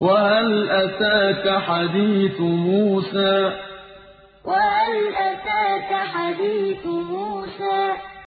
وَهَلْ أَتَاكَ حَدِيثُ مُوسَىٰ؟ وَهَلْ أَتَاكَ حَدِيثُ